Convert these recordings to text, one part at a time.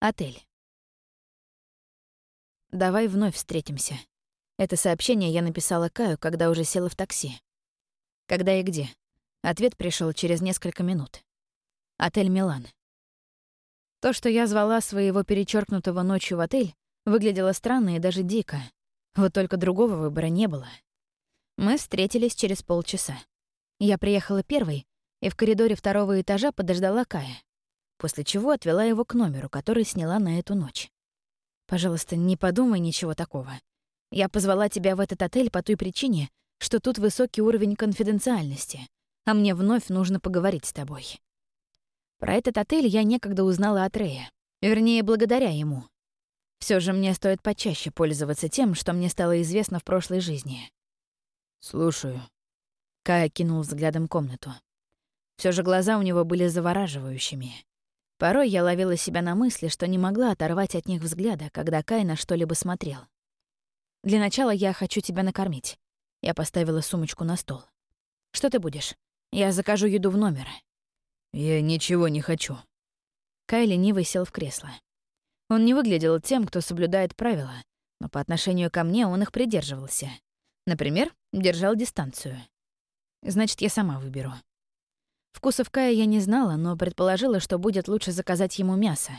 Отель. «Давай вновь встретимся». Это сообщение я написала Каю, когда уже села в такси. Когда и где? Ответ пришел через несколько минут. Отель «Милан». То, что я звала своего перечеркнутого ночью в отель, выглядело странно и даже дико. Вот только другого выбора не было. Мы встретились через полчаса. Я приехала первой, и в коридоре второго этажа подождала Кая, после чего отвела его к номеру, который сняла на эту ночь. Пожалуйста, не подумай ничего такого. Я позвала тебя в этот отель по той причине, что тут высокий уровень конфиденциальности, а мне вновь нужно поговорить с тобой. Про этот отель я некогда узнала от Рея. Вернее, благодаря ему. Все же мне стоит почаще пользоваться тем, что мне стало известно в прошлой жизни. «Слушаю». Кая кинул взглядом комнату. Все же глаза у него были завораживающими. Порой я ловила себя на мысли, что не могла оторвать от них взгляда, когда Кай на что-либо смотрел. «Для начала я хочу тебя накормить». Я поставила сумочку на стол. «Что ты будешь? Я закажу еду в номер». «Я ничего не хочу». Кай лениво сел в кресло. Он не выглядел тем, кто соблюдает правила, но по отношению ко мне он их придерживался. Например, держал дистанцию. Значит, я сама выберу. Вкусов Кая я не знала, но предположила, что будет лучше заказать ему мясо.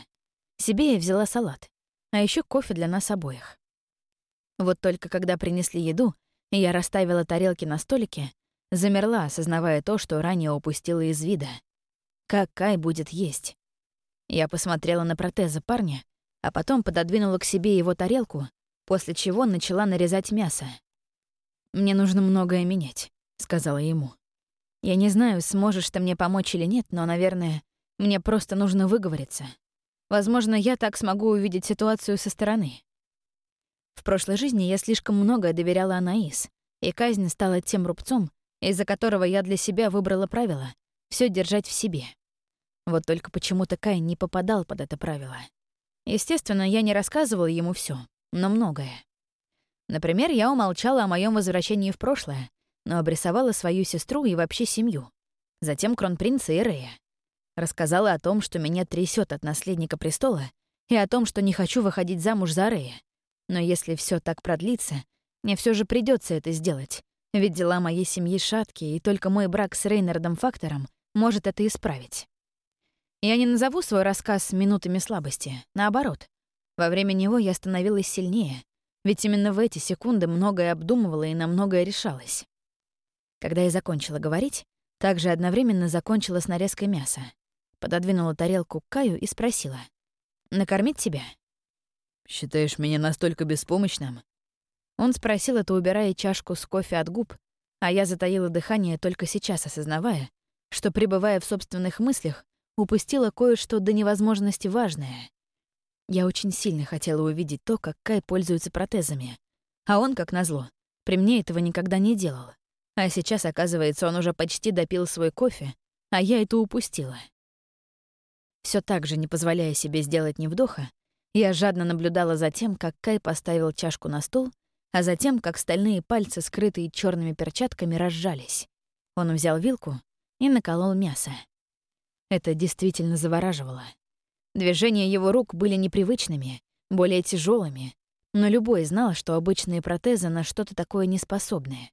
Себе я взяла салат, а еще кофе для нас обоих. Вот только когда принесли еду, и я расставила тарелки на столике, замерла, осознавая то, что ранее упустила из вида. Как Кай будет есть? Я посмотрела на протезы парня, а потом пододвинула к себе его тарелку, после чего начала нарезать мясо. «Мне нужно многое менять», — сказала ему. Я не знаю, сможешь ты мне помочь или нет, но, наверное, мне просто нужно выговориться. Возможно, я так смогу увидеть ситуацию со стороны. В прошлой жизни я слишком много доверяла Анаис, и казнь стала тем рубцом, из-за которого я для себя выбрала правило — все держать в себе. Вот только почему-то Кай не попадал под это правило. Естественно, я не рассказывала ему все, но многое. Например, я умолчала о моем возвращении в прошлое, но обрисовала свою сестру и вообще семью. Затем кронпринца и Рея. Рассказала о том, что меня трясет от наследника престола, и о том, что не хочу выходить замуж за Рея. Но если все так продлится, мне все же придется это сделать, ведь дела моей семьи шаткие, и только мой брак с Рейнардом Фактором может это исправить. Я не назову свой рассказ минутами слабости, наоборот. Во время него я становилась сильнее, ведь именно в эти секунды многое обдумывала и на многое решалась. Когда я закончила говорить, также одновременно закончила с нарезкой мяса. Пододвинула тарелку к Каю и спросила. «Накормить тебя?» «Считаешь меня настолько беспомощным?» Он спросил это, убирая чашку с кофе от губ, а я затаила дыхание только сейчас, осознавая, что, пребывая в собственных мыслях, упустила кое-что до невозможности важное. Я очень сильно хотела увидеть то, как Кай пользуется протезами, а он, как назло, при мне этого никогда не делал. А сейчас, оказывается, он уже почти допил свой кофе, а я это упустила. Все так же, не позволяя себе сделать ни вдоха, я жадно наблюдала за тем, как Кай поставил чашку на стол, а затем, как стальные пальцы, скрытые черными перчатками, разжались. Он взял вилку и наколол мясо. Это действительно завораживало. Движения его рук были непривычными, более тяжелыми, но любой знал, что обычные протезы на что-то такое не способны.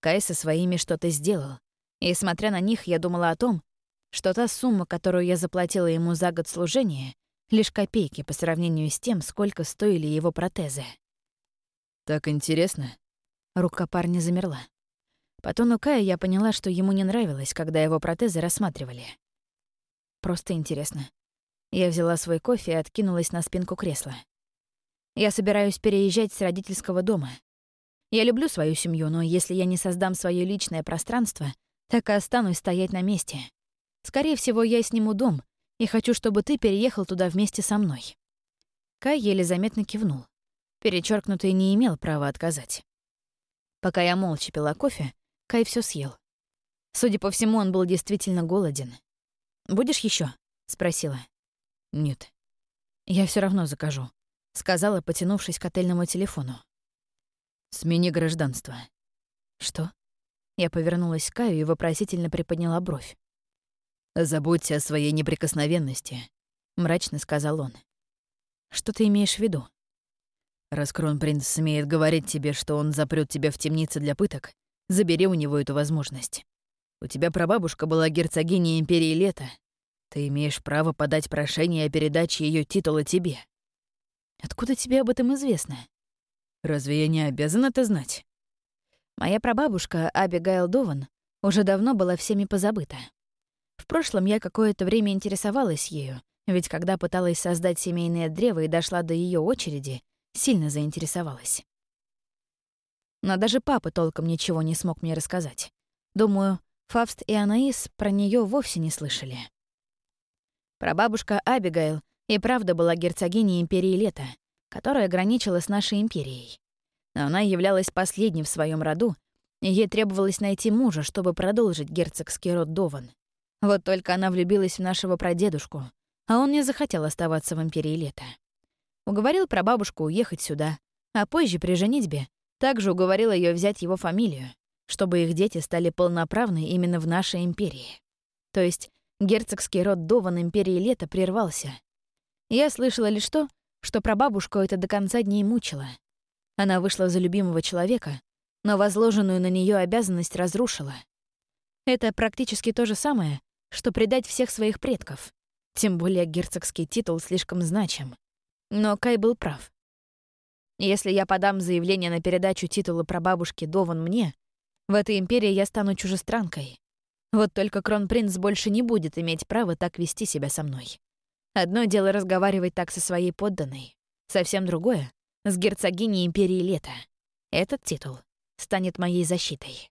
Кай со своими что-то сделал. И, смотря на них, я думала о том, что та сумма, которую я заплатила ему за год служения, лишь копейки по сравнению с тем, сколько стоили его протезы. «Так интересно». Рука парня замерла. По тону Кая я поняла, что ему не нравилось, когда его протезы рассматривали. Просто интересно. Я взяла свой кофе и откинулась на спинку кресла. Я собираюсь переезжать с родительского дома. Я люблю свою семью, но если я не создам свое личное пространство, так и останусь стоять на месте. Скорее всего, я сниму дом, и хочу, чтобы ты переехал туда вместе со мной». Кай еле заметно кивнул. Перечеркнутый не имел права отказать. Пока я молча пила кофе, Кай все съел. Судя по всему, он был действительно голоден. «Будешь еще? спросила. «Нет». «Я все равно закажу», — сказала, потянувшись к отельному телефону. Смени гражданство. Что? Я повернулась к Каю и вопросительно приподняла бровь. «Заботься о своей неприкосновенности», — мрачно сказал он. Что ты имеешь в виду? Раз кронпринц смеет говорить тебе, что он запрет тебя в темнице для пыток, забери у него эту возможность. У тебя прабабушка была герцогиней Империи Лета. Ты имеешь право подать прошение о передаче ее титула тебе. Откуда тебе об этом известно? Разве я не обязан это знать? Моя прабабушка, Абигайл Дован, уже давно была всеми позабыта. В прошлом я какое-то время интересовалась ею, ведь когда пыталась создать семейное древо и дошла до ее очереди, сильно заинтересовалась. Но даже папа толком ничего не смог мне рассказать. Думаю, Фавст и Анаис про нее вовсе не слышали. Прабабушка Абигайл и правда была герцогиней Империи Лета, которая граничила с нашей империей. Но она являлась последней в своем роду, и ей требовалось найти мужа, чтобы продолжить герцогский род Дован. Вот только она влюбилась в нашего прадедушку, а он не захотел оставаться в Империи Лета. Уговорил прабабушку уехать сюда, а позже при женитьбе также уговорил ее взять его фамилию, чтобы их дети стали полноправны именно в нашей империи. То есть герцогский род Дован Империи Лета прервался. Я слышала лишь то, что прабабушку это до конца дней мучило. Она вышла за любимого человека, но возложенную на нее обязанность разрушила. Это практически то же самое, что предать всех своих предков. Тем более герцогский титул слишком значим. Но Кай был прав. Если я подам заявление на передачу титула прабабушки Дован мне, в этой империи я стану чужестранкой. Вот только кронпринц больше не будет иметь права так вести себя со мной. Одно дело разговаривать так со своей подданной, совсем другое — с герцогиней Империи Лета. Этот титул станет моей защитой.